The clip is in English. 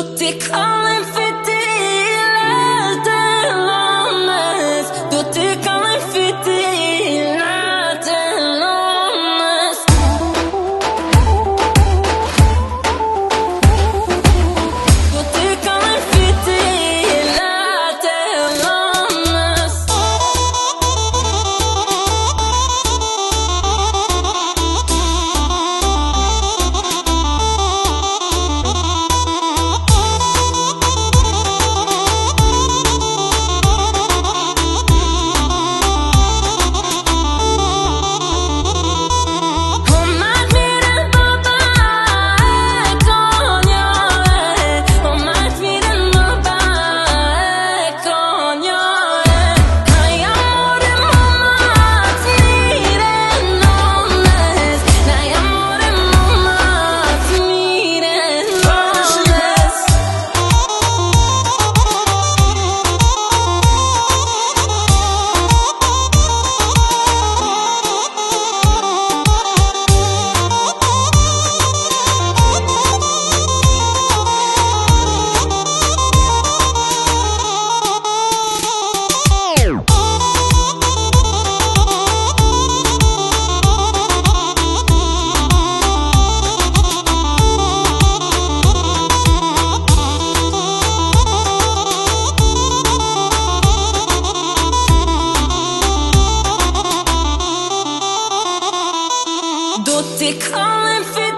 Tutti calling for